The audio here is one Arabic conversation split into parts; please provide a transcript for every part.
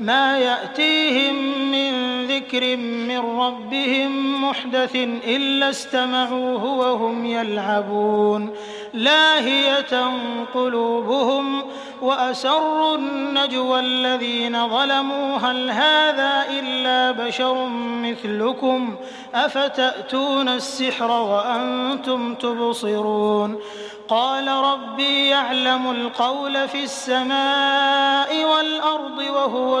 ما يأتيهم من ذكر من ربهم محدث إلا استمعوه وهم يلعبون. لاهية قلوبهم وأسروا النجوى الذين ظلموا. هل هذا إلا بشر مثلكم؟ أفتأتون السحر وأنتم تبصرون؟ قال ربي يعلم القول في السماء والأرض وهو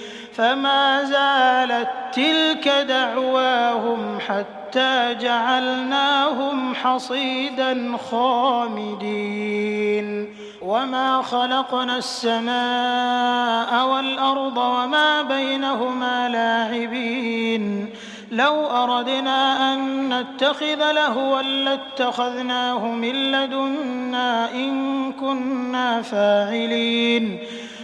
فما زالت تلك دعواهم حتى جعلناهم حصيدا خامدين. وما خلقنا السماء والأرض وما بينهما لاعبين. لو أردنا أن نتخذ لهوا لاتخذناه من لدنا إن كنا فاعلين.